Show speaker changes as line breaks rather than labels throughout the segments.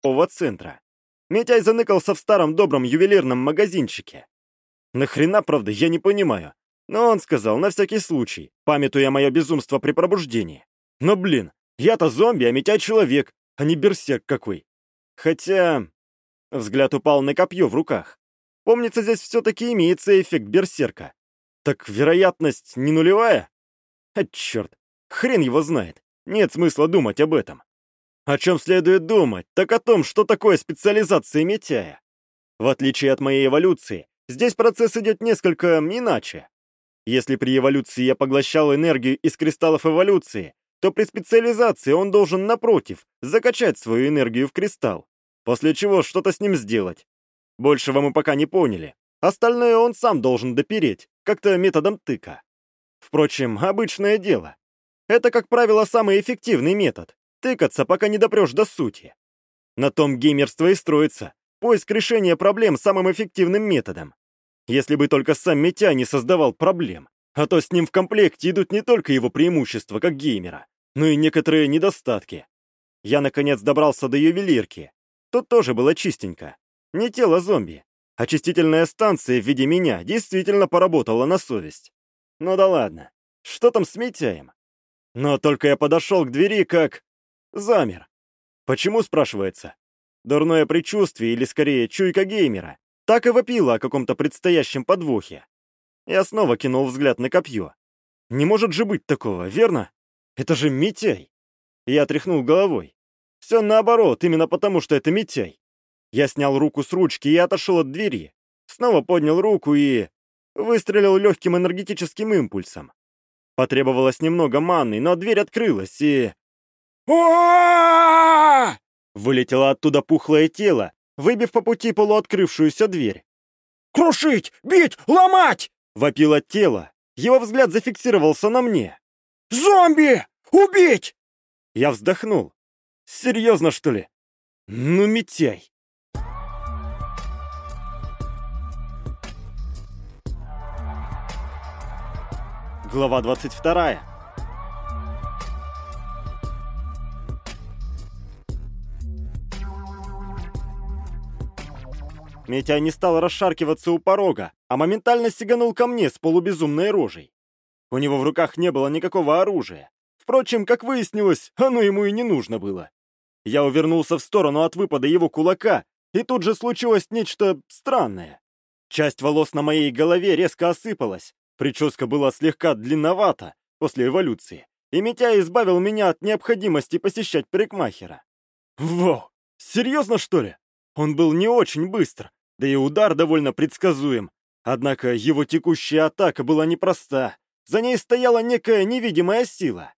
торгового центра. Митяй заныкался в старом добром ювелирном магазинчике. Нахрена, правда, я не понимаю. Но он сказал, на всякий случай, памятуя мое безумство при пробуждении. Но, блин, я-то зомби, а Митяй человек, а не берсерк какой. Хотя... Взгляд упал на копье в руках. Помнится, здесь все-таки имеется эффект берсерка. Так вероятность не нулевая? А черт, хрен его знает. Нет смысла думать об этом. О чем следует думать, так о том, что такое специализация Митяя. В отличие от моей эволюции, здесь процесс идет несколько иначе. Если при эволюции я поглощал энергию из кристаллов эволюции, то при специализации он должен, напротив, закачать свою энергию в кристалл, после чего что-то с ним сделать. Большего мы пока не поняли. Остальное он сам должен допереть, как-то методом тыка. Впрочем, обычное дело. Это, как правило, самый эффективный метод. Тыкаться, пока не допрешь до сути. На том геймерство и строится. Поиск решения проблем самым эффективным методом. Если бы только сам Митя не создавал проблем. А то с ним в комплекте идут не только его преимущества как геймера, но и некоторые недостатки. Я, наконец, добрался до ювелирки. Тут тоже было чистенько. Не тело зомби. Очистительная станция в виде меня действительно поработала на совесть. Ну да ладно. Что там с Митяем? Но только я подошел к двери, как... Замер. Почему, спрашивается? Дурное предчувствие или, скорее, чуйка геймера. Так и вопила о каком-то предстоящем подвохе. Я снова кинул взгляд на копье. Не может же быть такого, верно? Это же Митяй. Я тряхнул головой. Все наоборот, именно потому, что это Митяй. Я снял руку с ручки и отошел от двери. Снова поднял руку и... Выстрелил легким энергетическим импульсом. Потребовалось немного манны, но дверь открылась и... Вылетело оттуда пухлое тело, выбив по пути полуоткрывшуюся дверь.
«Крушить! Бить! Ломать!»
— вопило тело. Его взгляд зафиксировался на мне.
«Зомби! Убить!»
Я вздохнул. «Серьезно, что ли? Ну, Митяй!» Глава 22. Митя не стал расшаркиваться у порога, а моментально сиганул ко мне с полубезумной рожей. У него в руках не было никакого оружия. Впрочем, как выяснилось, оно ему и не нужно было. Я увернулся в сторону от выпада его кулака, и тут же случилось нечто странное. Часть волос на моей голове резко осыпалась, Прическа была слегка длинновата после эволюции, и Митя избавил меня от необходимости посещать парикмахера. Вау! Серьезно, что ли? Он был не очень быстр, да и удар довольно предсказуем. Однако его текущая атака была непроста. За ней стояла некая невидимая сила.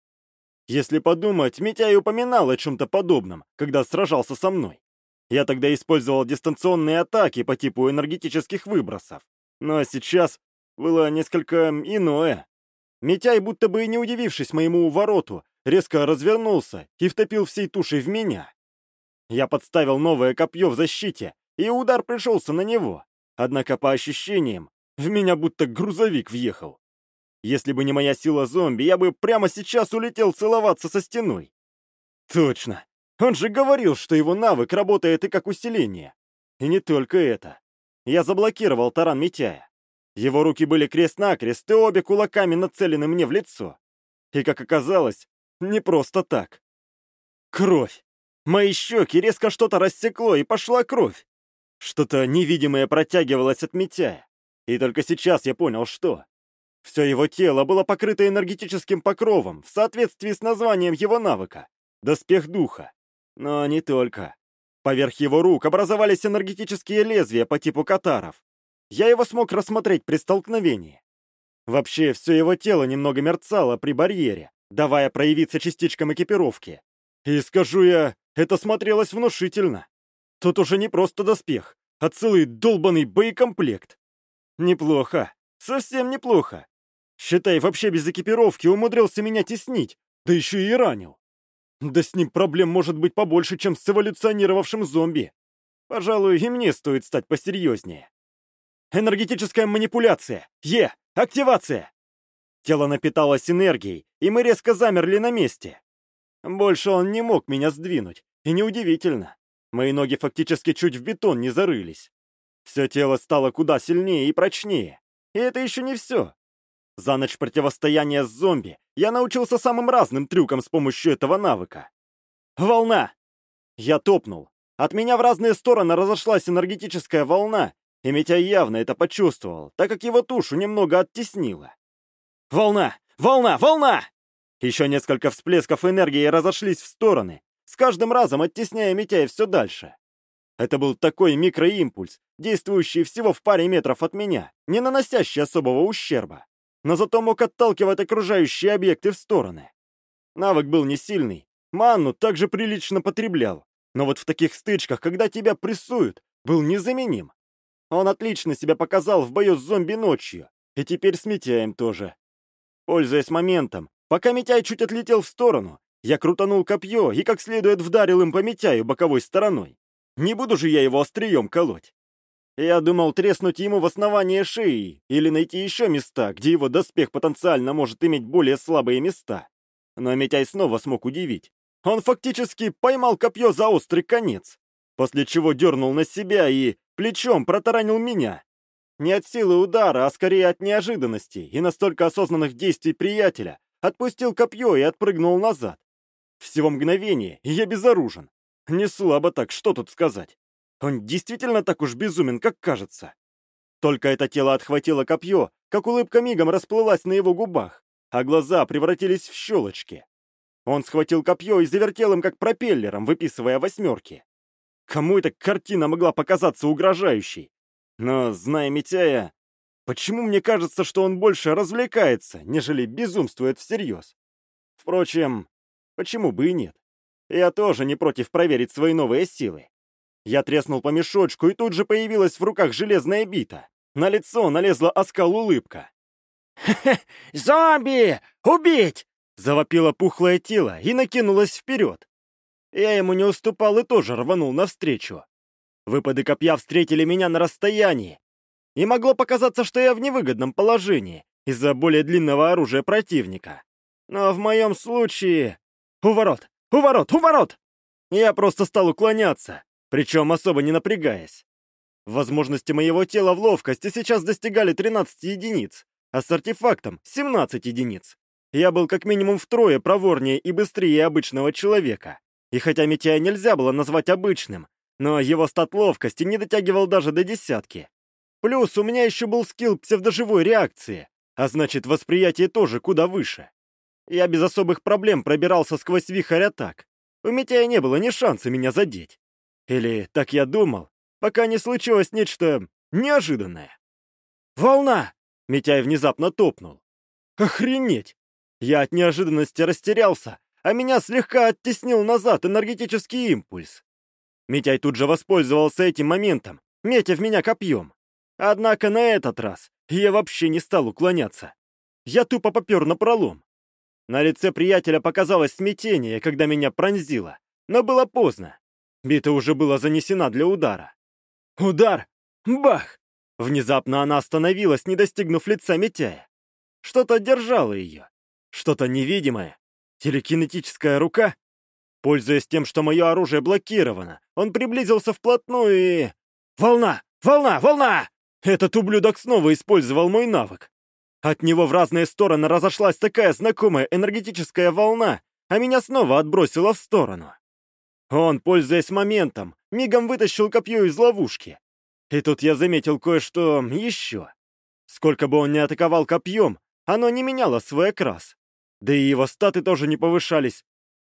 Если подумать, Митяй упоминал о чем-то подобном, когда сражался со мной. Я тогда использовал дистанционные атаки по типу энергетических выбросов. Но сейчас было несколько иное. Митяй, будто бы не удивившись моему увороту, резко развернулся и втопил всей тушей в меня. Я подставил новое копье в защите, и удар пришелся на него. Однако, по ощущениям, в меня будто грузовик въехал. Если бы не моя сила зомби, я бы прямо сейчас улетел целоваться со стеной. Точно. Он же говорил, что его навык работает и как усиление. И не только это. Я заблокировал таран Митяя. Его руки были крест-накрест и обе кулаками нацелены мне в лицо. И, как оказалось, не просто так. Кровь. Мои щеки резко что-то рассекло, и пошла кровь. Что-то невидимое протягивалось от Митяя. И только сейчас я понял, что. Все его тело было покрыто энергетическим покровом в соответствии с названием его навыка — Доспех Духа. Но не только. Поверх его рук образовались энергетические лезвия по типу катаров, я его смог рассмотреть при столкновении. Вообще, все его тело немного мерцало при барьере, давая проявиться частичкам экипировки. И скажу я, это смотрелось внушительно. Тут уже не просто доспех, а целый долбанный боекомплект. Неплохо, совсем неплохо. Считай, вообще без экипировки умудрился меня теснить, да еще и ранил. Да с ним проблем может быть побольше, чем с эволюционировавшим зомби. Пожалуй, и мне стоит стать посерьезнее. Энергетическая манипуляция! Е! Активация! Тело напиталось энергией, и мы резко замерли на месте. Больше он не мог меня сдвинуть, и неудивительно. Мои ноги фактически чуть в бетон не зарылись. Все тело стало куда сильнее и прочнее. И это еще не все. За ночь противостояния с зомби я научился самым разным трюкам с помощью этого навыка. Волна! Я топнул. От меня в разные стороны разошлась энергетическая волна, и Митяй явно это почувствовал, так как его тушу немного оттеснило. Волна! Волна! Волна! Еще несколько всплесков энергии разошлись в стороны, с каждым разом оттесняя Митяя все дальше. Это был такой микроимпульс, действующий всего в паре метров от меня, не наносящий особого ущерба, но зато мог отталкивать окружающие объекты в стороны. Навык был не сильный, манну также прилично потреблял, но вот в таких стычках, когда тебя прессуют, был незаменим. Он отлично себя показал в бою с зомби ночью, и теперь с Митяем тоже. Пользуясь моментом, пока Митяй чуть отлетел в сторону, я крутанул копье и как следует вдарил им по Митяю боковой стороной. Не буду же я его острием колоть. Я думал треснуть ему в основание шеи или найти еще места, где его доспех потенциально может иметь более слабые места. Но Митяй снова смог удивить. Он фактически поймал копье за острый конец, после чего дернул на себя и плечом протаранил меня. Не от силы удара, а скорее от неожиданности и настолько осознанных действий приятеля, отпустил копье и отпрыгнул назад. Всего мгновение, и я безоружен. Не слабо так, что тут сказать. Он действительно так уж безумен, как кажется. Только это тело отхватило копье, как улыбка мигом расплылась на его губах, а глаза превратились в щелочки. Он схватил копье и завертел им как пропеллером, выписывая восьмерки. Кому эта картина могла показаться угрожающей? Но, зная Митяя, почему мне кажется, что он больше развлекается, нежели безумствует всерьез? Впрочем, почему бы и нет? Я тоже не против проверить свои новые силы. Я треснул по мешочку, и тут же появилась в руках железная бита. На лицо налезла оскал улыбка.
«Хе-хе! Зомби! Убить!»
Завопило пухлое тело и накинулось вперед. Я ему не уступал и тоже рванул навстречу. Выпады копья встретили меня на расстоянии. И могло показаться, что я в невыгодном положении из-за более длинного оружия противника. Но в моем случае... Уворот! Уворот! Уворот! Я просто стал уклоняться, причем особо не напрягаясь. Возможности моего тела в ловкости сейчас достигали 13 единиц, а с артефактом — 17 единиц. Я был как минимум втрое проворнее и быстрее обычного человека. И хотя Митяя нельзя было назвать обычным, но его стат ловкости не дотягивал даже до десятки. Плюс у меня еще был скилл псевдоживой реакции, а значит, восприятие тоже куда выше. Я без особых проблем пробирался сквозь вихрь атак. У Митяя не было ни шанса меня задеть. Или так я думал, пока не случилось нечто неожиданное. «Волна!» — Митяй внезапно топнул. «Охренеть! Я от неожиданности растерялся, а меня слегка оттеснил назад энергетический импульс. Митяй тут же воспользовался этим моментом, метя в меня копьем. Однако на этот раз я вообще не стал уклоняться. Я тупо попер на пролом. На лице приятеля показалось смятение, когда меня пронзило, но было поздно. Бита уже была занесена для удара. Удар! Бах! Внезапно она остановилась, не достигнув лица Митяя. Что-то держало ее. Что-то невидимое. Телекинетическая рука? Пользуясь тем, что мое оружие блокировано, он приблизился вплотную и... Волна! Волна! Волна! Этот ублюдок снова использовал мой навык. От него в разные стороны разошлась такая знакомая энергетическая волна, а меня снова отбросило в сторону. Он, пользуясь моментом, мигом вытащил копье из ловушки. И тут я заметил кое-что еще. Сколько бы он ни атаковал копьем, оно не меняло свой окрас. Да и его статы тоже не повышались.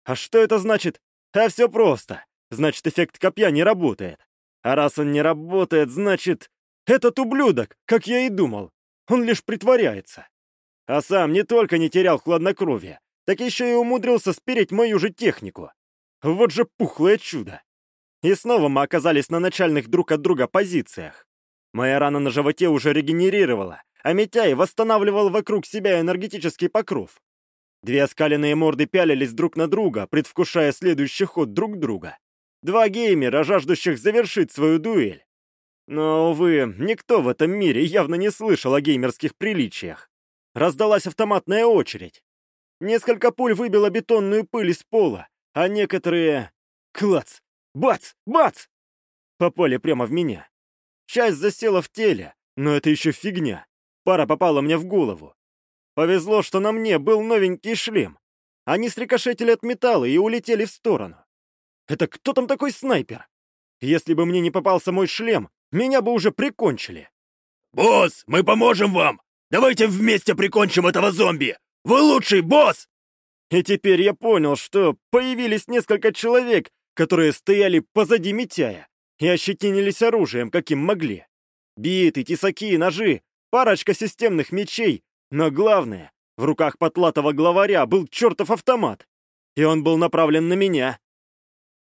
А что это значит? А все просто. Значит, эффект копья не работает. А раз он не работает, значит... Этот ублюдок, как я и думал. Он лишь притворяется. А сам не только не терял хладнокровие, так еще и умудрился спереть мою же технику. Вот же пухлое чудо. И снова мы оказались на начальных друг от друга позициях. Моя рана на животе уже регенерировала, а Митяй восстанавливал вокруг себя энергетический покров. Две оскаленные морды пялились друг на друга, предвкушая следующий ход друг друга. Два геймера, жаждущих завершить свою дуэль. Но, увы, никто в этом мире явно не слышал о геймерских приличиях. Раздалась автоматная очередь. Несколько пуль выбило бетонную пыль из пола, а некоторые... Клац! Бац! Бац! Попали прямо в меня. Часть засела в теле, но это еще фигня. Пара попала мне в голову. Повезло, что на мне был новенький шлем. Они срикошетили от металла и улетели в сторону. Это кто там такой снайпер? Если бы мне не попался мой шлем, меня бы уже прикончили.
«Босс, мы поможем вам! Давайте вместе прикончим этого зомби! Вы лучший, босс!»
И теперь я понял, что появились несколько человек, которые стояли позади Митяя и ощетинились оружием, каким могли. Биты, тесаки, ножи, парочка системных мечей, но главное, в руках потлатого главаря был чертов автомат, и он был направлен на меня.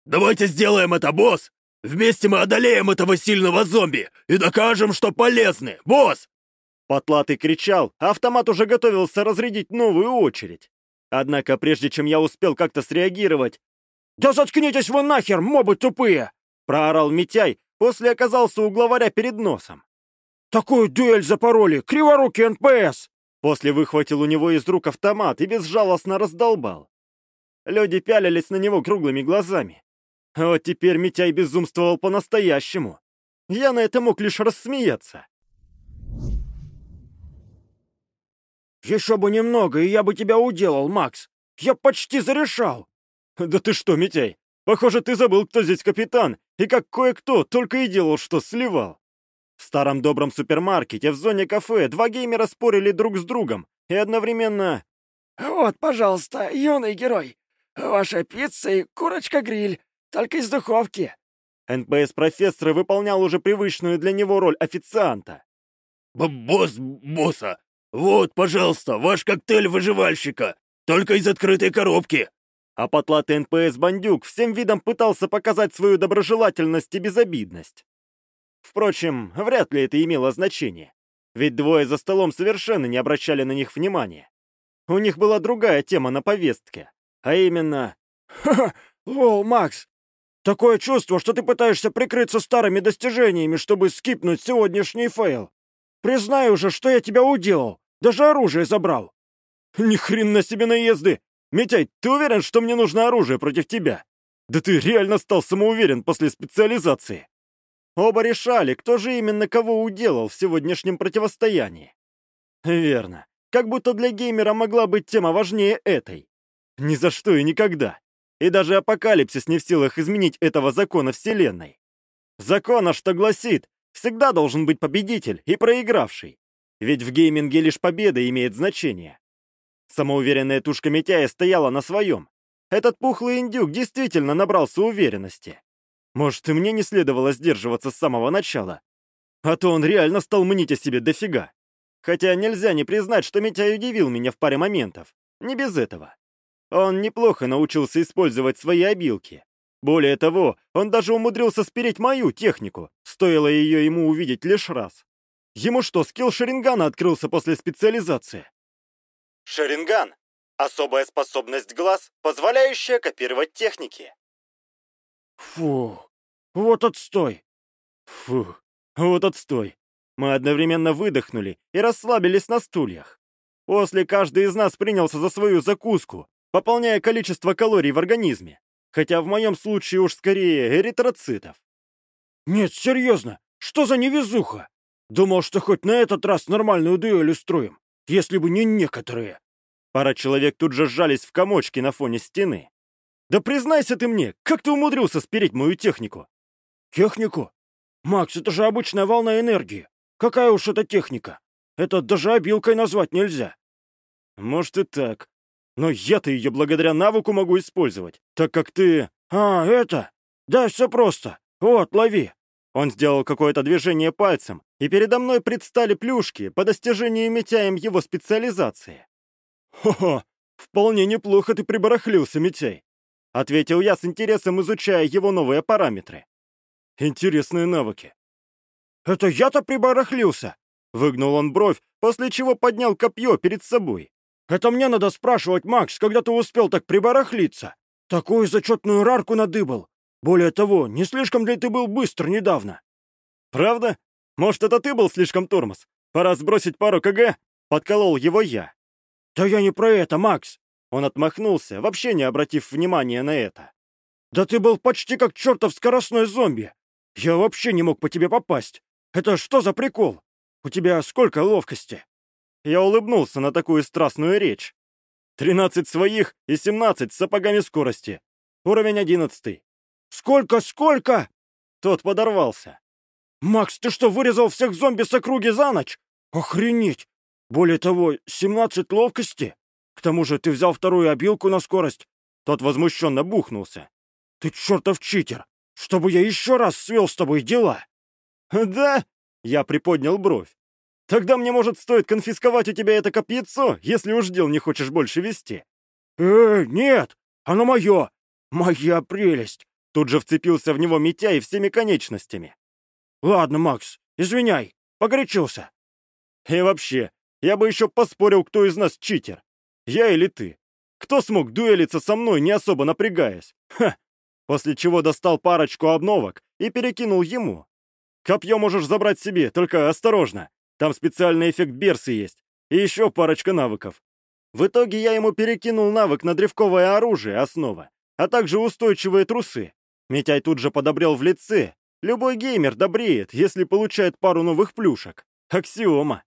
«Давайте сделаем это, босс! Вместе мы одолеем этого сильного зомби и докажем, что полезны, босс!»
Потлатый кричал, а автомат уже готовился разрядить новую очередь. Однако, прежде чем я успел как-то среагировать...
«Да заткнитесь вы нахер, мобы тупые!»
Проорал Митяй, после оказался у главаря перед носом.
«Такую дуэль запороли! Криворукий НПС!»
После выхватил у него из рук автомат и безжалостно раздолбал. Люди пялились на него круглыми глазами. Вот теперь Митяй безумствовал по-настоящему. Я на это мог лишь рассмеяться.
«Еще бы немного, и я бы тебя уделал, Макс! Я почти зарешал!»
«Да ты что, Митяй, похоже, ты забыл, кто здесь капитан, и как кое-кто только и делал, что сливал!» В старом добром супермаркете в зоне кафе два геймера спорили друг с другом и одновременно...
«Вот, пожалуйста, юный герой, ваша пицца и курочка-гриль, только из духовки!»
НПС-профессор выполнял уже привычную для него роль официанта.
«Босс босса, вот, пожалуйста, ваш коктейль выживальщика, только из открытой коробки!»
А потлатый НПС-бандюк всем видом пытался показать свою доброжелательность и безобидность. Впрочем, вряд ли это имело значение, ведь двое за столом совершенно не обращали на них внимания. У них была другая тема на повестке, а именно...
«Ха-ха! Лол, Макс! Такое чувство, что ты пытаешься прикрыться старыми достижениями, чтобы скипнуть сегодняшний фейл. Признай уже, что я тебя уделал, даже оружие забрал!»
«Ни хрена себе наезды! Митяй, ты уверен, что мне нужно оружие против тебя? Да ты реально стал самоуверен после специализации!» Оба решали, кто же именно кого уделал в сегодняшнем противостоянии. Верно. Как будто для геймера могла быть тема важнее этой. Ни за что и никогда. И даже апокалипсис не в силах изменить этого закона Вселенной. Закона, что гласит, всегда должен быть победитель и проигравший. Ведь в гейминге лишь победа имеет значение. Самоуверенная тушка Митяя стояла на своем. Этот пухлый индюк действительно набрался уверенности. Может, и мне не следовало сдерживаться с самого начала. А то он реально стал мнить о себе дофига. Хотя нельзя не признать, что Митяй удивил меня в паре моментов. Не без этого. Он неплохо научился использовать свои обилки. Более того, он даже умудрился спереть мою технику, стоило ее ему увидеть лишь раз. Ему что, скилл Шарингана открылся после специализации? Шаринган — особая способность глаз, позволяющая копировать техники.
Фу, вот отстой.
Фу, вот отстой. Мы одновременно выдохнули и расслабились на стульях. После каждый из нас принялся за свою закуску, пополняя количество калорий в организме. Хотя в моем случае уж скорее эритроцитов.
Нет, серьезно, что за невезуха? Думал, что хоть на этот раз нормальную дуэль устроим, если бы не некоторые.
Пара человек тут же сжались в комочки на фоне стены. Да признайся ты мне, как ты умудрился спереть мою технику?
Технику? Макс, это же обычная волна энергии. Какая уж это техника? Это даже обилкой назвать нельзя.
Может и так. Но я-то ее благодаря навыку могу использовать, так как ты...
А, это? Да, все просто. Вот, лови.
Он сделал какое-то движение пальцем, и передо мной предстали плюшки по достижению Митяем его специализации. «Хо-хо, вполне неплохо ты прибарахлился, Митяй. — ответил я с интересом, изучая его новые параметры. «Интересные навыки».
«Это я-то прибарахлился!» — выгнул он бровь, после чего поднял копье перед собой. «Это мне надо спрашивать, Макс, когда ты успел так прибарахлиться? Такую зачетную рарку надыбал. Более того, не слишком ли ты был быстр недавно?»
«Правда? Может, это ты был слишком тормоз? Пора сбросить пару КГ?» — подколол его я.
«Да я не про это, Макс.
Он отмахнулся, вообще не обратив внимания на это.
Да ты был почти как чертов скоростной зомби. Я вообще не мог по тебе попасть. Это что за прикол? У тебя сколько ловкости?»
Я улыбнулся на такую страстную речь. «Тринадцать своих и семнадцать с сапогами скорости. Уровень одиннадцатый».
«Сколько, сколько?»
Тот подорвался.
«Макс, ты что, вырезал всех зомби с округи за ночь? Охренеть! Более того, семнадцать ловкости? К тому же ты взял вторую обилку на скорость».
Тот возмущенно бухнулся.
«Ты чертов читер! Чтобы я еще раз свел с тобой дела!»
«Да?» — я приподнял бровь. «Тогда мне, может, стоит конфисковать у тебя это копьецо, если уж дел не хочешь больше вести?»
«Э, нет! Оно мое! Моя прелесть!»
Тут же вцепился в него Митяй всеми конечностями.
«Ладно, Макс, извиняй, погорячился».
«И вообще, я бы еще поспорил, кто из нас читер. Я или ты. Кто смог дуэлиться со мной, не особо напрягаясь? Ха! После чего достал парочку обновок и перекинул ему. Копье можешь забрать себе, только осторожно. Там специальный эффект берсы есть. И еще парочка навыков. В итоге я ему перекинул навык на древковое оружие, основа, а также устойчивые трусы. Митяй тут же подобрел в лице. Любой геймер добреет, если получает пару новых плюшек. Аксиома.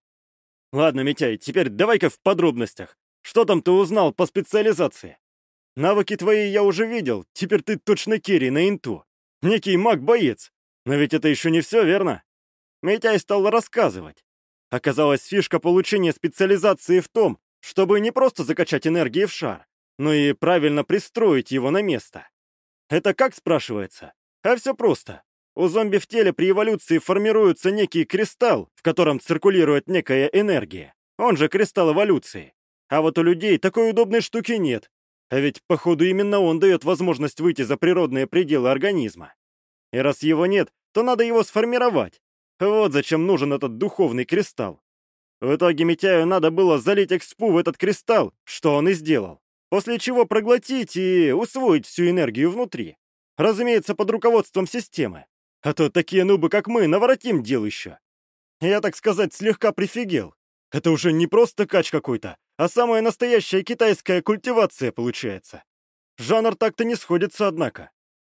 Ладно, Митяй, теперь давай-ка в подробностях. Что там ты узнал по специализации? Навыки твои я уже видел, теперь ты точно керри на инту. Некий маг-боец. Но ведь это еще не все, верно? Митяй стал рассказывать. Оказалось, фишка получения специализации в том, чтобы не просто закачать энергии в шар, но и правильно пристроить его на место. Это как спрашивается? А все просто. У зомби в теле при эволюции формируется некий кристалл, в котором циркулирует некая энергия. Он же кристалл эволюции. А вот у людей такой удобной штуки нет. А ведь, походу, именно он дает возможность выйти за природные пределы организма. И раз его нет, то надо его сформировать. Вот зачем нужен этот духовный кристалл. В итоге Митяю надо было залить экспу в этот кристалл, что он и сделал. После чего проглотить и усвоить всю энергию внутри. Разумеется, под руководством системы. А то такие нубы, как мы, наворотим дел еще. Я, так сказать, слегка прифигел. Это уже не просто кач какой-то, а самая настоящая китайская культивация получается. Жанр так-то не сходится, однако.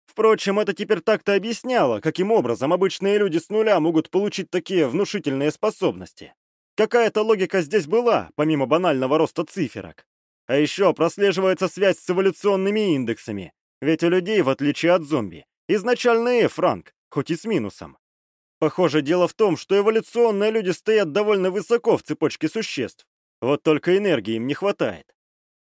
Впрочем, это теперь так-то объясняло, каким образом обычные люди с нуля могут получить такие внушительные способности. Какая-то логика здесь была, помимо банального роста циферок. А еще прослеживается связь с эволюционными индексами, ведь у людей, в отличие от зомби, изначально F-ранг, хоть и с минусом. Похоже, дело в том, что эволюционные люди стоят довольно высоко в цепочке существ, вот только энергии им не хватает.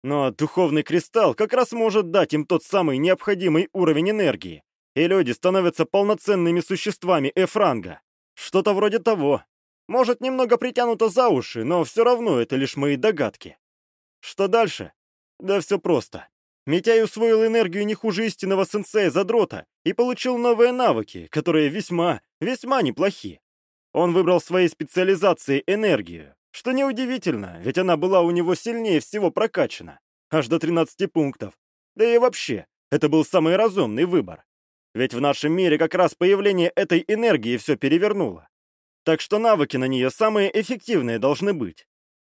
Но духовный кристалл как раз может дать им тот самый необходимый уровень энергии, и люди становятся полноценными существами F-ранга. Что-то вроде того. Может, немного притянуто за уши, но все равно это лишь мои догадки. Что дальше? Да все просто. Митяй усвоил энергию не хуже истинного сенсея-задрота и получил новые навыки, которые весьма, весьма неплохи. Он выбрал своей специализацией энергию, что неудивительно, ведь она была у него сильнее всего прокачана, аж до 13 пунктов. Да и вообще, это был самый разумный выбор. Ведь в нашем мире как раз появление этой энергии все перевернуло. Так что навыки на нее самые эффективные должны быть.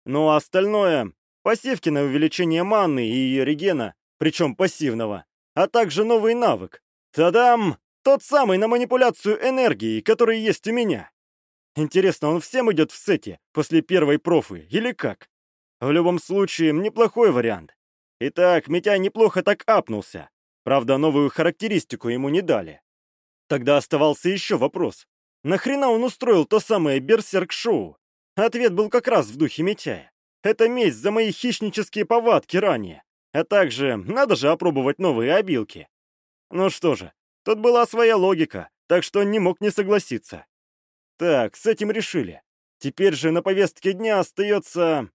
Ну а остальное — пассивки на увеличение маны и ее регена, причем пассивного, а также новый навык. Тадам! Тот самый на манипуляцию энергией, который есть у меня. Интересно, он всем идет в сете после первой профы или как? В любом случае, неплохой вариант. Итак, Митя неплохо так апнулся. Правда, новую характеристику ему не дали. Тогда оставался еще вопрос. Нахрена он устроил то самое берсерк-шоу? Ответ был как раз в духе Митяя. Это месть за мои хищнические повадки ранее. А также, надо же опробовать новые обилки. Ну что же, тут была своя логика, так что не мог не согласиться. Так, с этим решили. Теперь же на повестке дня остается...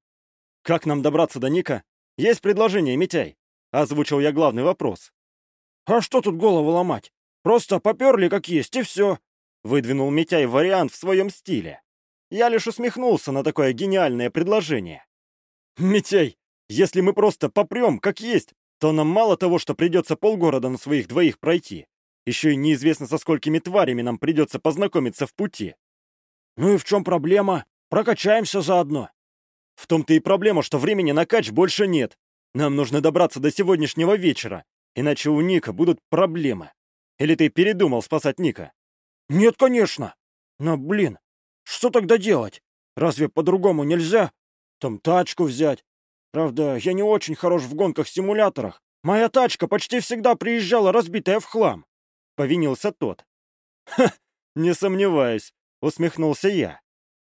Как нам добраться до Ника? Есть предложение, Митяй? Озвучил я главный вопрос.
А что тут голову ломать? Просто поперли как есть, и все.
Выдвинул Митяй вариант в своем стиле. Я лишь усмехнулся на такое гениальное предложение. «Митяй, если мы просто попрем, как есть, то нам мало того, что придется полгорода на своих двоих пройти. Еще и неизвестно, со сколькими тварями нам придется познакомиться в пути.
«Ну и в чем проблема? Прокачаемся заодно».
«В том-то и проблема, что времени на кач больше нет. Нам нужно добраться до сегодняшнего вечера. Иначе у Ника будут проблемы. Или ты передумал спасать Ника?
Нет, конечно. Но, блин, что тогда делать? Разве по-другому нельзя? Там тачку взять. Правда, я не очень хорош в гонках-симуляторах. Моя тачка почти всегда приезжала разбитая в хлам.
Повинился тот. Ха, не сомневаюсь, усмехнулся я.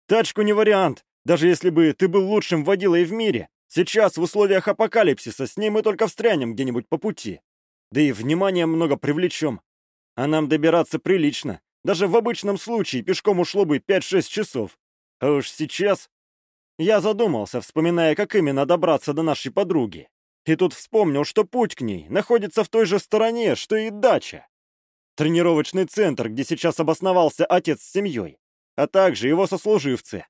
Тачку не вариант, даже если бы ты был лучшим водилой в мире. Сейчас, в условиях апокалипсиса, с ней мы только встрянем где-нибудь по пути. Да и внимания много привлечем. А нам добираться прилично. Даже в обычном случае пешком ушло бы 5-6 часов. А уж сейчас... Я задумался, вспоминая, как именно добраться до нашей подруги. И тут вспомнил, что путь к ней находится в той же стороне, что и дача. Тренировочный центр, где сейчас обосновался отец с семьей, а также его сослуживцы.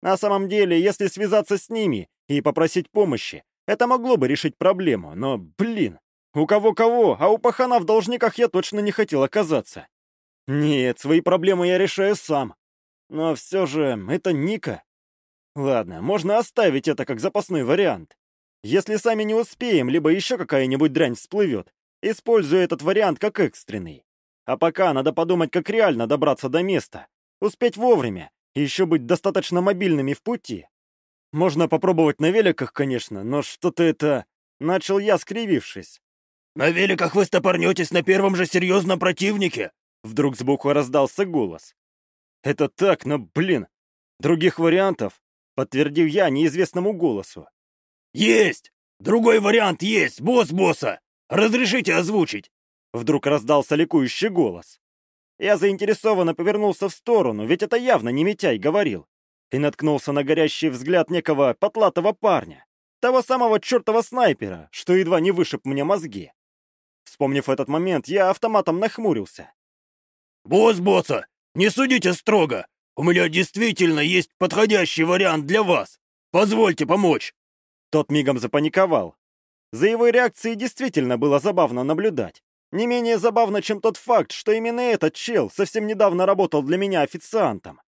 На самом деле, если связаться с ними и попросить помощи, это могло бы решить проблему, но, блин, у кого-кого, а у пахана в должниках я точно не хотел оказаться. Нет, свои проблемы я решаю сам. Но все же, это Ника. Ладно, можно оставить это как запасной вариант. Если сами не успеем, либо еще какая-нибудь дрянь всплывет, использую этот вариант как экстренный. А пока надо подумать, как реально добраться до места. Успеть вовремя и еще быть достаточно мобильными в пути. Можно попробовать на великах, конечно, но что-то это... Начал я, скривившись.
«На великах вы стопорнетесь на первом же серьезном противнике!»
Вдруг сбоку раздался голос. «Это так, но, блин, других вариантов?» Подтвердил я неизвестному голосу.
«Есть! Другой вариант есть, босс босса! Разрешите озвучить!»
Вдруг раздался ликующий голос. Я заинтересованно повернулся в сторону, ведь это явно не Митяй говорил, и наткнулся на горящий взгляд некого потлатого парня, того самого чертова снайпера, что едва не вышиб мне мозги. Вспомнив этот момент, я автоматом нахмурился.
«Босс босса, не судите строго! У меня действительно есть подходящий вариант для вас! Позвольте помочь!»
Тот мигом запаниковал. За его реакцией действительно было забавно наблюдать. Не менее забавно, чем тот факт, что именно этот чел совсем недавно работал для меня официантом.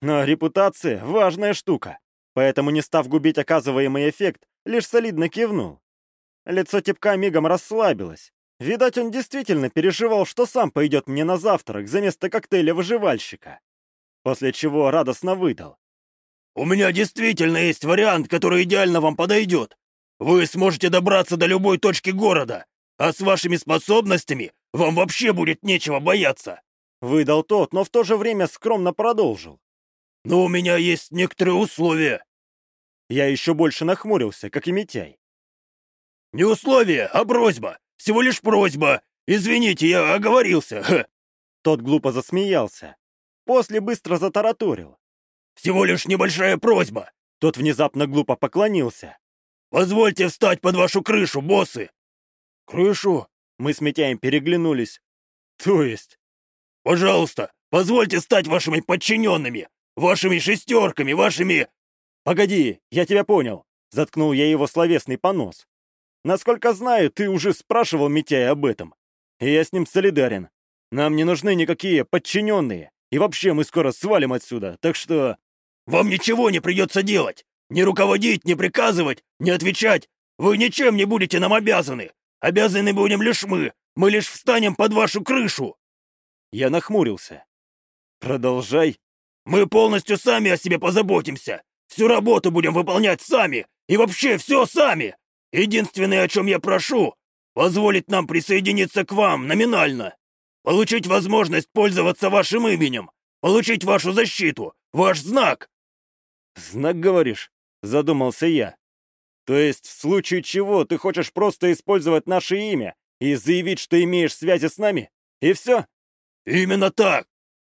Но репутация — важная штука, поэтому, не став губить оказываемый эффект, лишь солидно кивнул. Лицо типка мигом расслабилось. Видать, он действительно переживал, что сам пойдет мне на завтрак за место коктейля выживальщика. После чего радостно выдал.
«У меня действительно есть вариант, который идеально вам подойдет. Вы сможете добраться до любой точки города, а с вашими способностями вам вообще будет нечего бояться!»
Выдал тот, но в то же время скромно продолжил.
«Но у меня есть некоторые условия».
Я еще больше нахмурился, как и Митяй.
«Не условие, а просьба. Всего лишь просьба. Извините, я оговорился». Ха.
Тот глупо засмеялся. После быстро затараторил.
Всего лишь небольшая просьба!»
Тот внезапно глупо поклонился.
«Позвольте встать под вашу крышу, боссы!»
«Крышу?» Мы с Митяем переглянулись. «То есть?»
«Пожалуйста, позвольте стать вашими подчиненными, вашими шестерками, вашими...»
«Погоди, я тебя понял!» Заткнул я его словесный понос. «Насколько знаю, ты уже спрашивал Митяя об этом. И я с ним солидарен. Нам не нужны никакие подчиненные. И вообще, мы скоро свалим отсюда, так что...»
«Вам ничего не придется делать! Не руководить, не приказывать, не отвечать! Вы ничем не будете нам обязаны! Обязаны будем лишь мы! Мы лишь встанем под вашу крышу!»
Я нахмурился. «Продолжай!»
«Мы полностью сами о себе позаботимся! Всю работу будем выполнять сами! И вообще все сами! Единственное, о чем я прошу, позволить нам присоединиться к вам номинально!» Получить возможность пользоваться вашим именем! Получить вашу защиту! Ваш знак!»
«Знак, говоришь?» — задумался я. «То есть, в случае чего, ты хочешь просто использовать наше имя и заявить, что имеешь связи с нами? И все?»
«Именно так!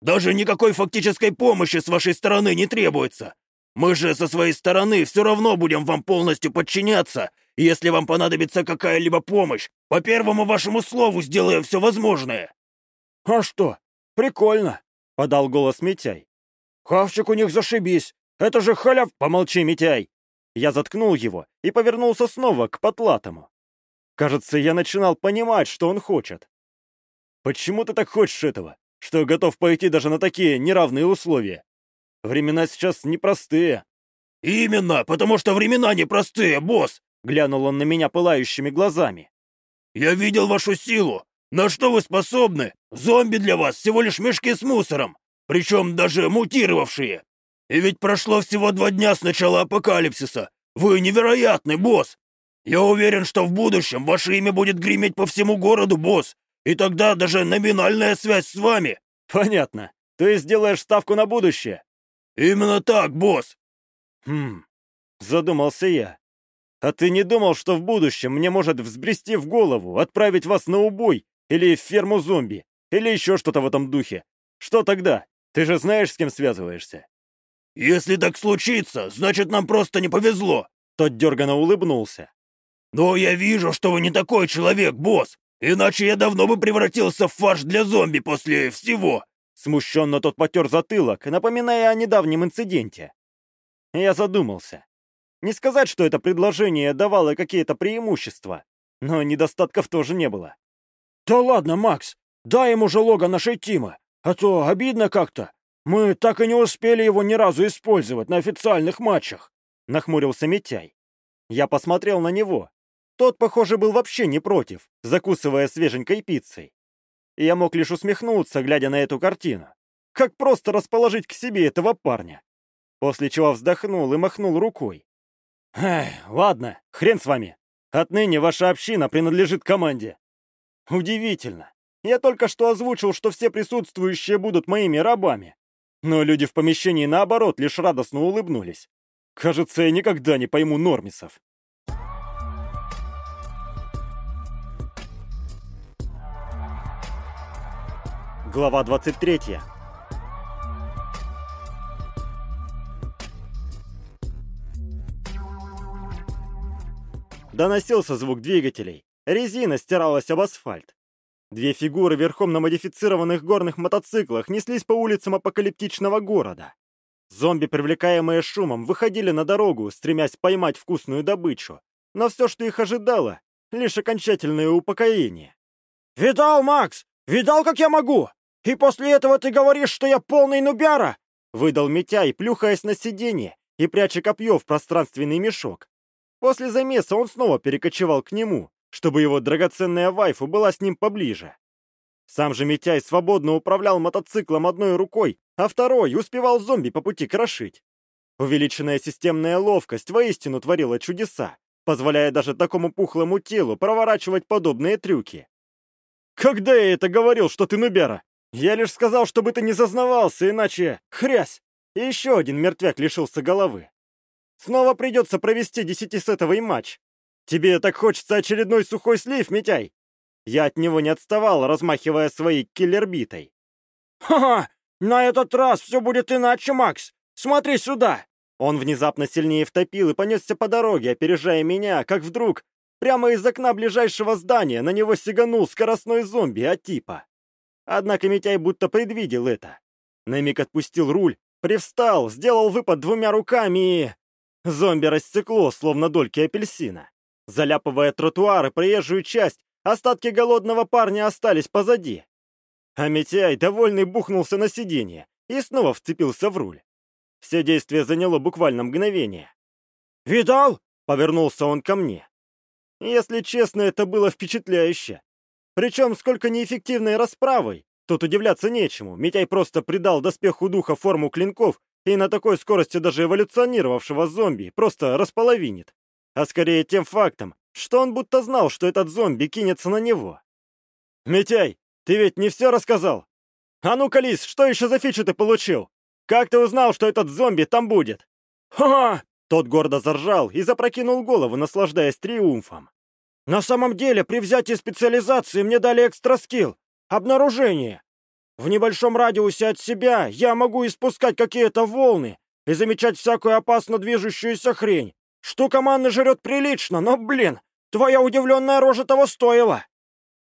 Даже никакой фактической помощи с вашей стороны не требуется! Мы же со своей стороны все равно будем вам полностью подчиняться, и если вам понадобится какая-либо помощь, по первому вашему слову сделаем все возможное!»
«А что? Прикольно!» — подал голос Митяй. «Хавчик у них зашибись! Это же халяв...»
«Помолчи, Митяй!» Я заткнул его и повернулся снова к потлатому. Кажется, я начинал понимать, что он хочет. «Почему ты так хочешь этого? Что готов пойти даже на такие неравные условия? Времена сейчас непростые».
«Именно, потому что времена непростые, босс!»
Глянул он на меня пылающими глазами.
Я видел вашу силу. На что вы способны? Зомби для вас всего лишь мешки с мусором, причем даже мутировавшие. И ведь прошло всего два дня с начала апокалипсиса. Вы невероятный, босс. Я уверен, что в будущем ваше имя будет греметь по всему городу, босс. И тогда даже номинальная связь с вами.
Понятно. Есть сделаешь ставку на будущее?
Именно так, босс.
Хм, задумался я. А ты не думал, что в будущем мне может взбрести в голову отправить вас на убой или в ферму зомби, или еще что-то в этом духе? Что тогда? Ты же знаешь, с кем связываешься.
Если так случится, значит, нам просто не повезло.
Тот дерганно улыбнулся.
Но я вижу, что вы не такой человек, босс. Иначе я давно бы превратился в фарш для зомби после всего.
Смущенно тот потер затылок, напоминая о недавнем инциденте. Я задумался. Не сказать, что это предложение давало какие-то преимущества, но недостатков тоже не было.
«Да ладно, Макс, дай ему же лого нашей Тимы, а то обидно как-то. Мы так и не успели его ни разу использовать на официальных матчах», —
нахмурился Митяй. Я посмотрел на него. Тот, похоже, был вообще не против, закусывая свеженькой пиццей. И я мог лишь усмехнуться, глядя на эту картину. Как просто расположить к себе этого парня. После чего вздохнул и махнул рукой. Эх, ладно, хрен с вами. Отныне ваша община принадлежит команде. Удивительно. Я только что озвучил, что все присутствующие будут моими рабами. Но люди в помещении, наоборот, лишь радостно улыбнулись. Кажется, я никогда не пойму нормисов. Глава 23. Доносился звук двигателей. Резина стиралась об асфальт. Две фигуры верхом на модифицированных горных мотоциклах неслись по улицам апокалиптичного города. Зомби, привлекаемые шумом, выходили на дорогу, стремясь поймать вкусную добычу. Но все, что их ожидало, лишь окончательное упокоение.
«Видал, Макс? Видал, как я могу? «И после этого ты говоришь, что я полный нубяра!»
Выдал Митяй, плюхаясь на сиденье и пряча копье в пространственный мешок. После замеса он снова перекочевал к нему, чтобы его драгоценная вайфу была с ним поближе. Сам же Митяй свободно управлял мотоциклом одной рукой, а второй успевал зомби по пути крошить. Увеличенная системная ловкость воистину творила чудеса, позволяя даже такому пухлому телу проворачивать подобные трюки. «Когда я это говорил, что ты нубера?» Я лишь сказал, чтобы ты не зазнавался, иначе... Хрясь! И еще один мертвяк лишился головы. Снова придется провести десятисетовый матч. Тебе так хочется очередной сухой слив, Митяй? Я от него не отставал, размахивая своей киллербитой.
«Ха-ха! На этот раз все будет иначе, Макс! Смотри сюда!»
Он внезапно сильнее втопил и понесся по дороге, опережая меня, как вдруг прямо из окна ближайшего здания на него сиганул скоростной зомби от типа. Однако Митяй будто предвидел это. На миг отпустил руль, привстал, сделал выпад двумя руками и... Зомби рассекло, словно дольки апельсина. Заляпывая тротуар и проезжую часть, остатки голодного парня остались позади. А Митяй, довольный, бухнулся на сиденье и снова вцепился в руль. Все действие заняло буквально мгновение.
«Видал?»
— повернулся он ко мне. Если честно, это было впечатляюще. Причем сколько неэффективной расправой. Тут удивляться нечему. Митяй просто придал доспеху духа форму клинков и на такой скорости даже эволюционировавшего зомби просто располовинит. А скорее тем фактом, что он будто знал, что этот зомби кинется на него. «Митяй, ты ведь не все рассказал? А ну-ка, Лис, что еще за фичу ты получил? Как ты узнал, что этот зомби там будет?»
«Ха-ха!»
Тот гордо заржал и запрокинул голову, наслаждаясь триумфом.
На самом деле, при взятии специализации мне дали экстра скилл — обнаружение. В небольшом радиусе от себя я могу испускать какие-то волны и замечать всякую опасно движущуюся хрень. Штука манны жрет прилично, но, блин, твоя удивленная рожа того стоила.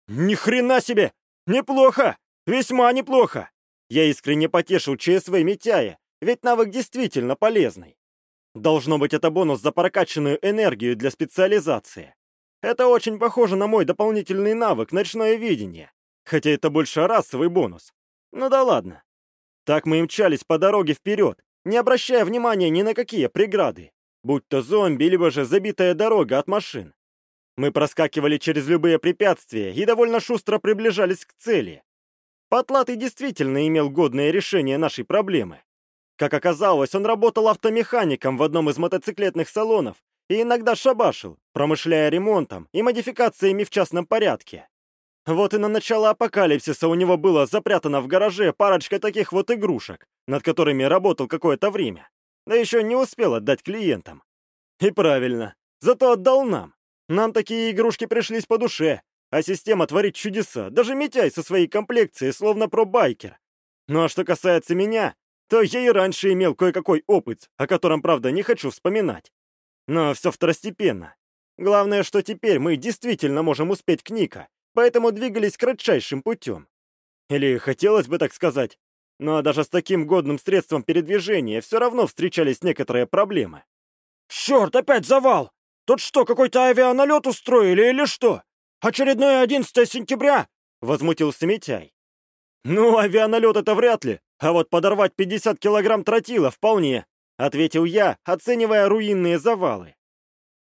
Ни хрена себе! Неплохо! Весьма неплохо! Я искренне потешил ЧСВ Митяя, ведь навык действительно полезный. Должно быть, это бонус за прокачанную энергию для специализации. Это очень похоже на мой дополнительный навык «Ночное видение», хотя это больше расовый бонус. Ну да ладно. Так мы мчались по дороге вперед, не обращая внимания ни на какие преграды, будь то зомби, либо же забитая дорога от машин. Мы проскакивали через любые препятствия и довольно шустро приближались к цели. Потлатый действительно имел годное решение нашей проблемы. Как оказалось, он работал автомехаником в одном из мотоциклетных салонов и иногда шабашил, промышляя ремонтом и модификациями в частном порядке. Вот и на начало апокалипсиса у него было запрятано в гараже парочка таких вот игрушек, над которыми работал какое-то время, да еще не успел отдать клиентам. И правильно, зато отдал нам. Нам такие игрушки пришлись по душе, а система творит чудеса, даже Митяй со своей комплекцией, словно пробайкер. Ну а что касается меня, то я и раньше имел кое-какой опыт, о котором, правда, не хочу вспоминать. Но все второстепенно. Главное, что теперь мы действительно можем успеть к Ника, поэтому двигались кратчайшим путем. Или хотелось бы так сказать. Но даже с таким годным средством передвижения все равно встречались некоторые проблемы.
«Черт, опять завал! Тут что, какой-то авианалет устроили или что? Очередное 11 сентября?» — возмутился Митяй.
«Ну, авианалет это вряд ли, а вот подорвать 50 килограмм тротила вполне», — ответил я, оценивая руинные завалы.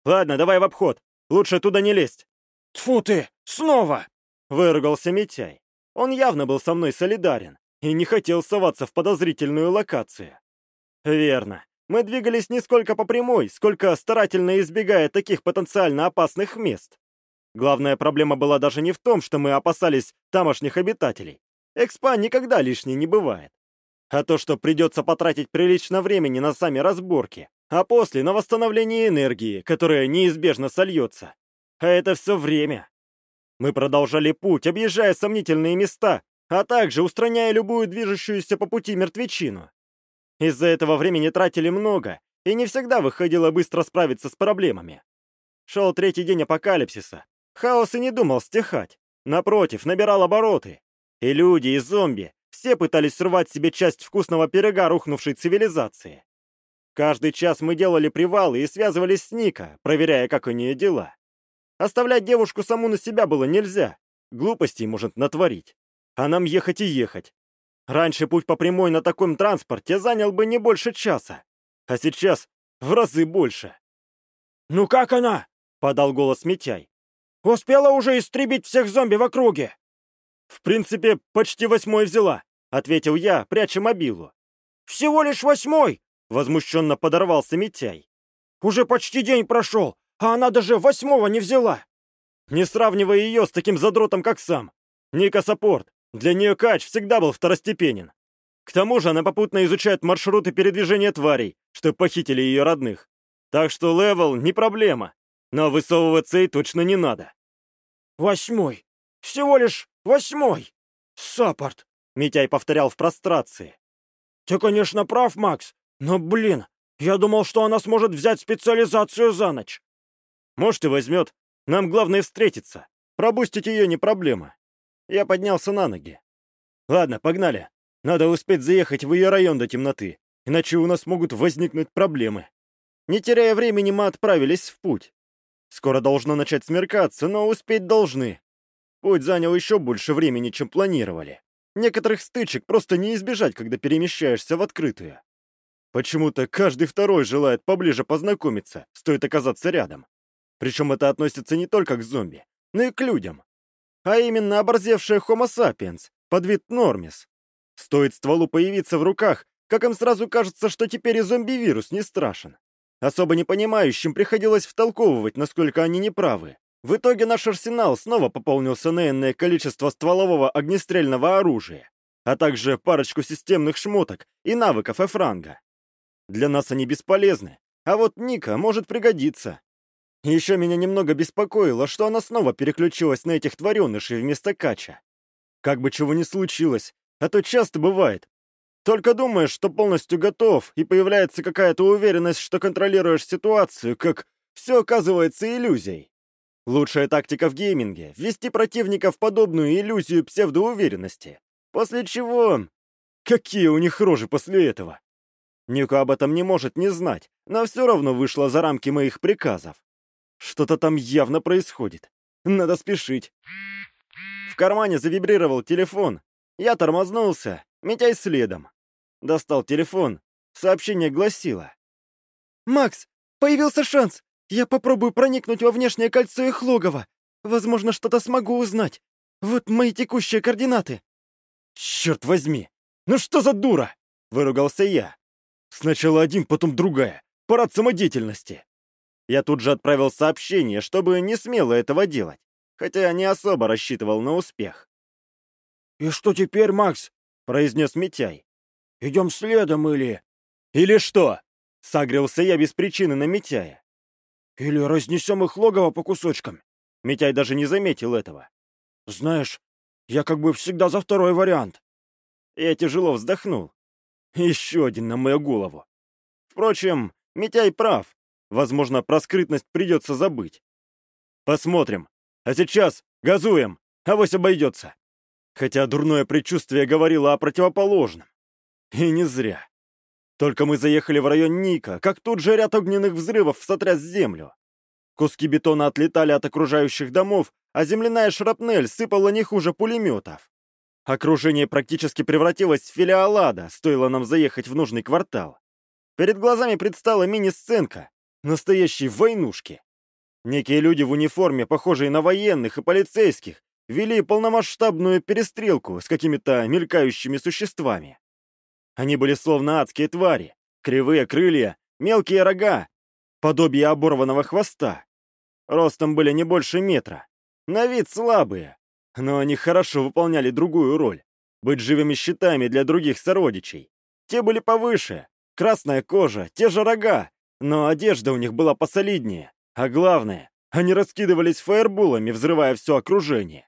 «Ладно, давай в обход. Лучше туда не лезть».
Тфу ты! Снова!»
— выругался Митяй. Он явно был со мной солидарен и не хотел соваться в подозрительную локацию. «Верно. Мы двигались не сколько по прямой, сколько старательно избегая таких потенциально опасных мест. Главная проблема была даже не в том, что мы опасались тамошних обитателей. Экспа никогда лишней не бывает. А то, что придется потратить прилично времени на сами разборки, а после на восстановление энергии, которая неизбежно сольется. А это все время. Мы продолжали путь, объезжая сомнительные места, а также устраняя любую движущуюся по пути мертвечину. Из-за этого времени тратили много, и не всегда выходило быстро справиться с проблемами. Шел третий день апокалипсиса. Хаос и не думал стихать. Напротив, набирал обороты. И люди, и зомби все пытались срывать себе часть вкусного пирога рухнувшей цивилизации. Каждый час мы делали привалы и связывались с Ника, проверяя, как у нее дела. Оставлять девушку саму на себя было нельзя. Глупостей может натворить. А нам ехать и ехать. Раньше путь по прямой на таком транспорте занял бы не больше часа, а сейчас в разы больше.
«Ну как она?» — подал голос Митяй. «Успела уже истребить всех зомби в округе?»
«В принципе, почти восьмой взяла», — ответил я, пряча мобилу.
«Всего лишь восьмой!» — возмущенно подорвался Митяй. «Уже почти день прошел, а она даже восьмого не взяла!»
«Не сравнивай ее с таким задротом, как сам. Ника Саппорт, для нее кач всегда был второстепенен. К тому же она попутно изучает маршруты передвижения тварей, что похитили ее родных. Так что левел не проблема, но высовываться и точно не надо.
«Восьмой! Всего лишь восьмой! Саппорт!» Митяй повторял в прострации. «Ты, конечно, прав, Макс, но, блин, я думал, что она сможет взять специализацию за ночь».
«Может, и возьмет. Нам главное встретиться. Пробустить ее не проблема. Я поднялся на ноги. Ладно, погнали. Надо успеть заехать в ее район до темноты, иначе у нас могут возникнуть проблемы. Не теряя времени, мы отправились в путь. Скоро должно начать смеркаться, но успеть должны. Путь занял еще больше времени, чем планировали. Некоторых стычек просто не избежать, когда перемещаешься в открытую. Почему-то каждый второй желает поближе познакомиться, стоит оказаться рядом. Причем это относится не только к зомби, но и к людям а именно оборзевшая Homo sapiens, подвид Нормис. Стоит стволу появиться в руках, как им сразу кажется, что теперь и зомби-вирус не страшен. Особо непонимающим приходилось втолковывать, насколько они неправы. В итоге наш арсенал снова пополнился на энное количество стволового огнестрельного оружия, а также парочку системных шмоток и навыков Эфранга. Для нас они бесполезны, а вот Ника может пригодиться. Еще меня немного беспокоило, что она снова переключилась на этих тваренышей вместо кача. Как бы чего ни случилось, а то часто бывает. Только думаешь, что полностью готов, и появляется какая-то уверенность, что контролируешь ситуацию, как все оказывается иллюзией. Лучшая тактика в гейминге — ввести противника в подобную иллюзию псевдоуверенности. После чего... Какие у них рожи после этого? Нико об этом не может не знать, но все равно вышло за рамки моих приказов. Что-то там явно происходит. Надо спешить. В кармане завибрировал телефон. Я тормознулся, Митяй следом. Достал телефон. Сообщение гласило.
«Макс, появился шанс!
Я попробую проникнуть во внешнее кольцо их логова. Возможно, что-то смогу узнать. Вот мои текущие координаты».
«Черт возьми! Ну что за дура?» — выругался я. «Сначала один, потом другая. Парад самодеятельности». Я тут же отправил сообщение, чтобы не смело этого делать, хотя не особо рассчитывал на успех.
«И что теперь, Макс?» — произнес Митяй. «Идем следом или...»
«Или что?» — сагрился я без причины на Митяя.
«Или разнесем их логово по кусочкам?»
Митяй даже не заметил этого.
«Знаешь, я как бы всегда за второй вариант».
Я тяжело вздохнул. Еще один на мою голову. Впрочем, Митяй прав. Возможно, про скрытность придется забыть. Посмотрим. А сейчас газуем, авось обойдется. Хотя дурное предчувствие говорило о противоположном. И не зря. Только мы заехали в район Ника, как тут же ряд огненных взрывов сотряс землю. Куски бетона отлетали от окружающих домов, а земляная шрапнель сыпала не хуже пулеметов. Окружение практически превратилось в филиалада, стоило нам заехать в нужный квартал. Перед глазами предстала мини-сценка, настоящей войнушки. Некие люди в униформе, похожие на военных и полицейских, вели полномасштабную перестрелку с какими-то мелькающими существами. Они были словно адские твари, кривые крылья, мелкие рога, подобие оборванного хвоста. Ростом были не больше метра. На вид слабые, но они хорошо выполняли другую роль — быть живыми щитами для других сородичей. Те были повыше, красная кожа, те же рога, но одежда у них была посолиднее. А главное, они раскидывались фаербулами, взрывая все окружение.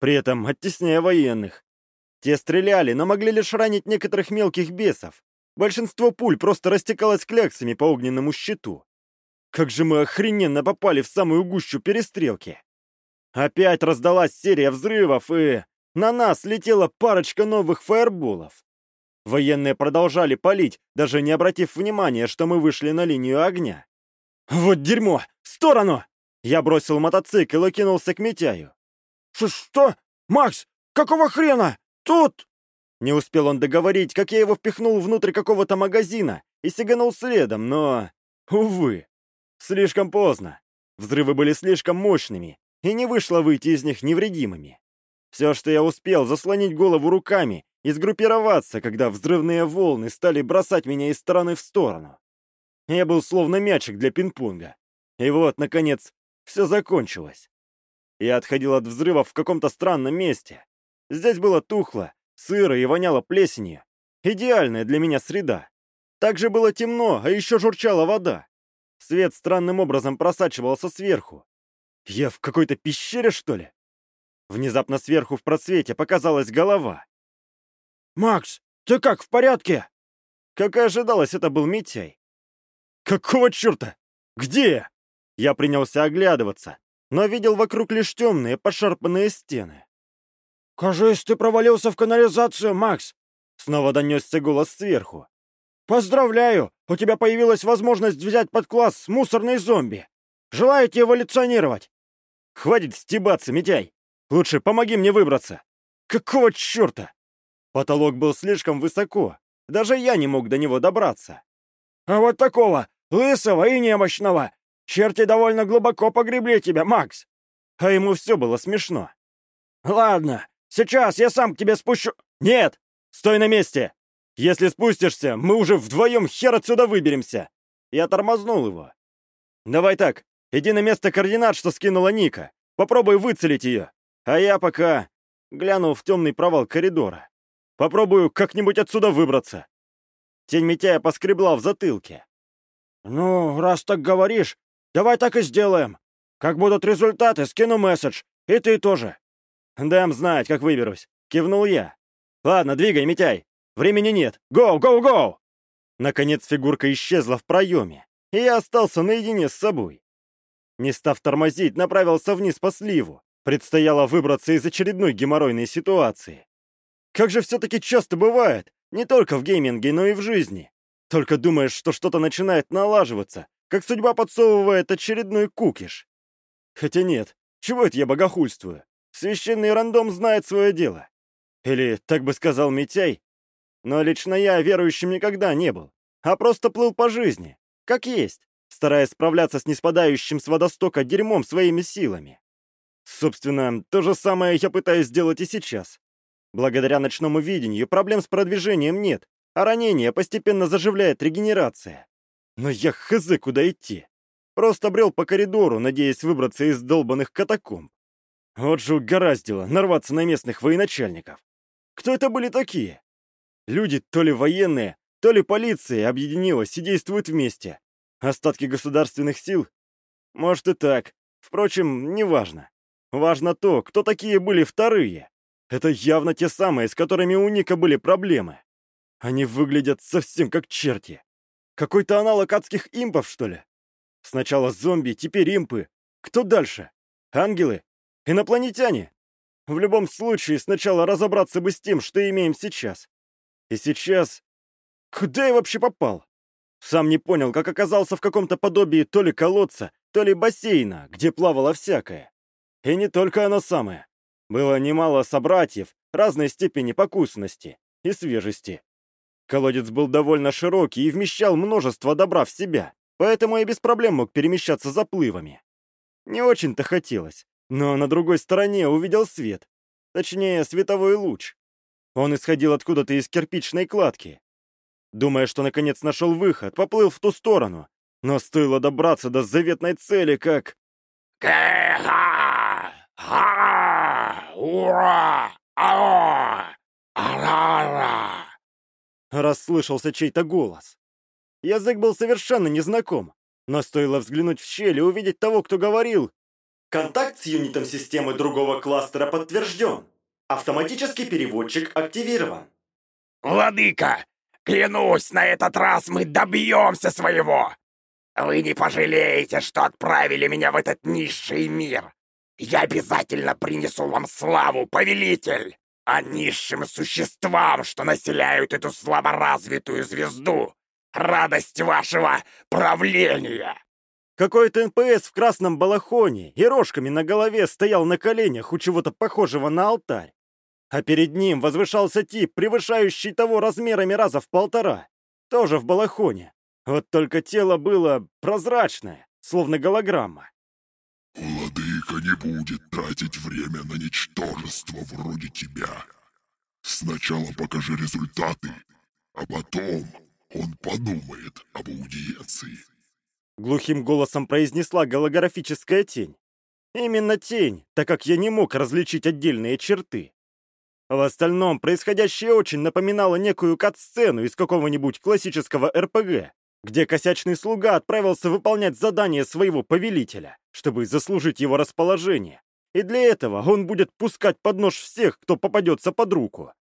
При этом оттесняя военных. Те стреляли, но могли лишь ранить некоторых мелких бесов. Большинство пуль просто растекалось кляксами по огненному щиту. Как же мы охрененно попали в самую гущу перестрелки. Опять раздалась серия взрывов, и на нас летела парочка новых фаерболов. Военные продолжали палить, даже не обратив внимания, что мы вышли на линию огня. «Вот дерьмо! В сторону!» Я бросил мотоцикл и кинулся к Митяю.
«Что? Макс, какого хрена? Тут...»
Не успел он договорить, как я его впихнул внутрь какого-то магазина и сиганул следом, но... Увы, слишком поздно. Взрывы были слишком мощными, и не вышло выйти из них невредимыми. Все, что я успел, заслонить голову руками и сгруппироваться, когда взрывные волны стали бросать меня из стороны в сторону. Я был словно мячик для пинг-понга. И вот, наконец, все закончилось. Я отходил от взрывов в каком-то странном месте. Здесь было тухло, сыро и воняло плесенью. Идеальная для меня среда. Также было темно, а еще журчала вода. Свет странным образом просачивался сверху, я в какой-то пещере, что ли? Внезапно сверху в просвете показалась голова.
«Макс, ты как, в порядке?»
Как и ожидалось, это был Митяй. «Какого черта? Где?» Я принялся оглядываться, но видел вокруг лишь темные, пошарпанные стены.
«Кажись, ты провалился в канализацию, Макс!»
Снова донесся голос сверху.
«Поздравляю! У тебя появилась возможность взять под класс мусорный зомби! Желаете эволюционировать?»
«Хватит стебаться, Митяй! Лучше помоги мне выбраться!» «Какого черта?» Потолок был слишком высоко. Даже я не мог до него добраться.
«А вот такого, лысого и немощного! Черти довольно глубоко погребли тебя, Макс!»
А ему все было смешно.
«Ладно, сейчас я сам к тебе спущу...»
«Нет! Стой на месте! Если спустишься, мы уже вдвоем хер отсюда выберемся!» Я тормознул его. «Давай так, Иди на место координат, что скинула Ника. Попробуй выцелить ее. А я пока глянул в темный провал коридора. Попробую как-нибудь отсюда выбраться. Тень Митяя поскребла в затылке.
«Ну, раз так говоришь, давай так и сделаем. Как будут результаты, скину месседж. И ты тоже».
«Дам знать, как выберусь», — кивнул я. «Ладно, двигай, Митяй. Времени нет. Гоу, гоу, гоу!» Наконец фигурка исчезла в проеме, и я остался наедине с собой. Не став тормозить, направился вниз по сливу. Предстояло выбраться из очередной геморройной ситуации. Как же все-таки часто бывает, не только в гейминге, но и в жизни. Только думаешь, что что-то начинает налаживаться, как судьба подсовывает очередной кукиш. Хотя нет, чего это я богохульствую? Священный рандом знает свое дело. Или, так бы сказал Митяй. Но лично я верующим никогда не был, а просто плыл по жизни, как есть стараясь справляться с неспадающим с водостока дерьмом своими силами. Собственно, то же самое я пытаюсь сделать и сейчас. Благодаря ночному видению проблем с продвижением нет, а ранение постепенно заживляет регенерация. Но я хз, куда идти. Просто брел по коридору, надеясь выбраться из долбанных катакомб. Вот же угораздило нарваться на местных военачальников. Кто это были такие? Люди то ли военные, то ли полиция объединилась и действуют вместе. Остатки государственных сил? Может и так. Впрочем, неважно. Важно то, кто такие были вторые. Это явно те самые, с которыми у Ника были проблемы. Они выглядят совсем как черти. Какой-то аналог адских импов, что ли? Сначала зомби, теперь импы. Кто дальше? Ангелы? Инопланетяне? В любом случае, сначала разобраться бы с тем, что имеем сейчас. И сейчас... Куда я вообще попал? Сам не понял, как оказался в каком-то подобии то ли колодца, то ли бассейна, где плавало всякое. И не только оно самое. Было немало собратьев разной степени покусности и свежести. Колодец был довольно широкий и вмещал множество добра в себя, поэтому я без проблем мог перемещаться заплывами. Не очень-то хотелось, но на другой стороне увидел свет. Точнее, световой луч. Он исходил откуда-то из кирпичной кладки. Думая, что наконец нашел выход, поплыл в ту сторону. Но стоило добраться до заветной цели, как...
Ха! Ура! Ао! Арара!
Расслышался чей-то голос. Язык был совершенно незнаком, но стоило взглянуть в щель и увидеть того, кто говорил. Контакт с юнитом системы другого кластера подтвержден. Автоматический переводчик активирован.
Владыка, клянусь, на этот раз мы добьемся своего. Вы не пожалеете, что отправили меня в этот низший мир. Я обязательно принесу вам славу, повелитель, а низшим существам, что населяют эту слаборазвитую звезду, радость вашего правления!»
Какой-то НПС в красном балахоне и рожками на голове стоял на коленях у чего-то похожего на алтарь. А перед ним возвышался тип, превышающий того размерами раза в полтора. Тоже в балахоне. Вот только тело было прозрачное, словно голограмма.
«Владыка не будет тратить время на ничтожество вроде тебя. Сначала покажи результаты, а потом он подумает об аудиенции».
Глухим голосом произнесла голографическая тень. Именно тень, так как я не мог различить отдельные черты. В остальном, происходящее очень напоминало некую кат-сцену из какого-нибудь классического РПГ, где косячный слуга отправился выполнять задание своего повелителя, чтобы заслужить его расположение. И для этого он будет пускать под нож всех, кто попадется под руку.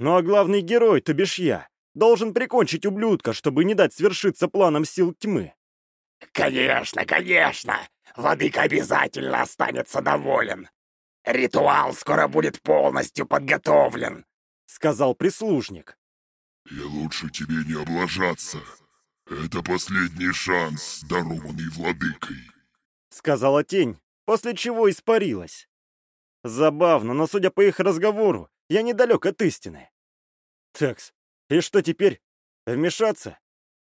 Ну а главный герой, то бишь я, должен прикончить ублюдка, чтобы не дать свершиться планам сил тьмы.
«Конечно, конечно! Владыка обязательно останется доволен. Ритуал скоро будет полностью подготовлен», —
сказал прислужник.
«И лучше тебе не облажаться. Это последний шанс, дарованный владыкой», —
сказала тень, после чего испарилась. Забавно, но, судя по их разговору, я недалек от истины. Такс, и что теперь? Вмешаться?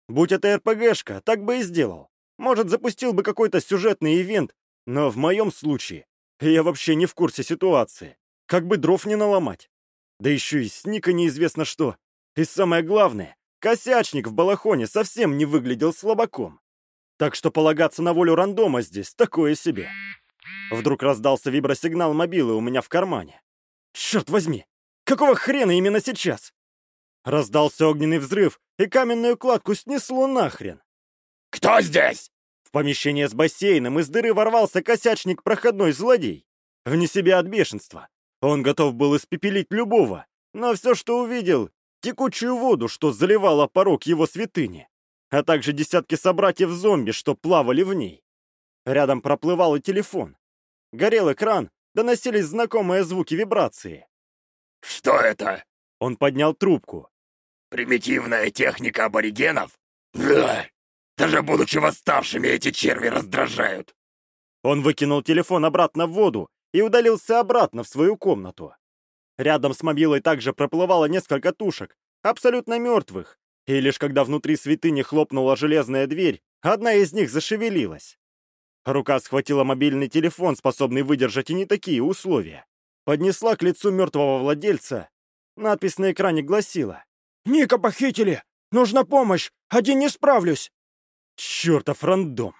Будь это РПГшка, так бы и сделал. Может, запустил бы какой-то сюжетный ивент, но в моем случае я вообще не в курсе ситуации. Как бы дров не наломать. Да еще и с Ника неизвестно что. И самое главное, Косячник в балахоне совсем не выглядел слабаком. Так что полагаться на волю рандома здесь такое себе. Вдруг раздался вибросигнал мобилы у меня в кармане. Черт возьми! Какого хрена именно сейчас? Раздался огненный взрыв, и каменную кладку снесло нахрен.
«Кто здесь?»
В помещение с бассейном из дыры ворвался косячник-проходной злодей. Вне себя от бешенства. Он готов был испепелить любого, но все, что увидел, текучую воду, что заливала порог его святыни, а также десятки собратьев-зомби, что плавали в ней. Рядом проплывал и телефон. Горел экран, доносились знакомые звуки вибрации.
«Что это?»
Он поднял трубку.
«Примитивная техника аборигенов? Да! Даже будучи восставшими, эти черви раздражают!»
Он выкинул телефон обратно в воду и удалился обратно в свою комнату. Рядом с мобилой также проплывало несколько тушек, абсолютно мертвых, и лишь когда внутри святыни хлопнула железная дверь, Одна из них зашевелилась. Рука схватила мобильный телефон, способный выдержать и не такие условия. Поднесла к лицу мертвого владельца. Надпись на экране гласила.
«Ника похитили! Нужна помощь! Один не справлюсь!»
Чертов рандом!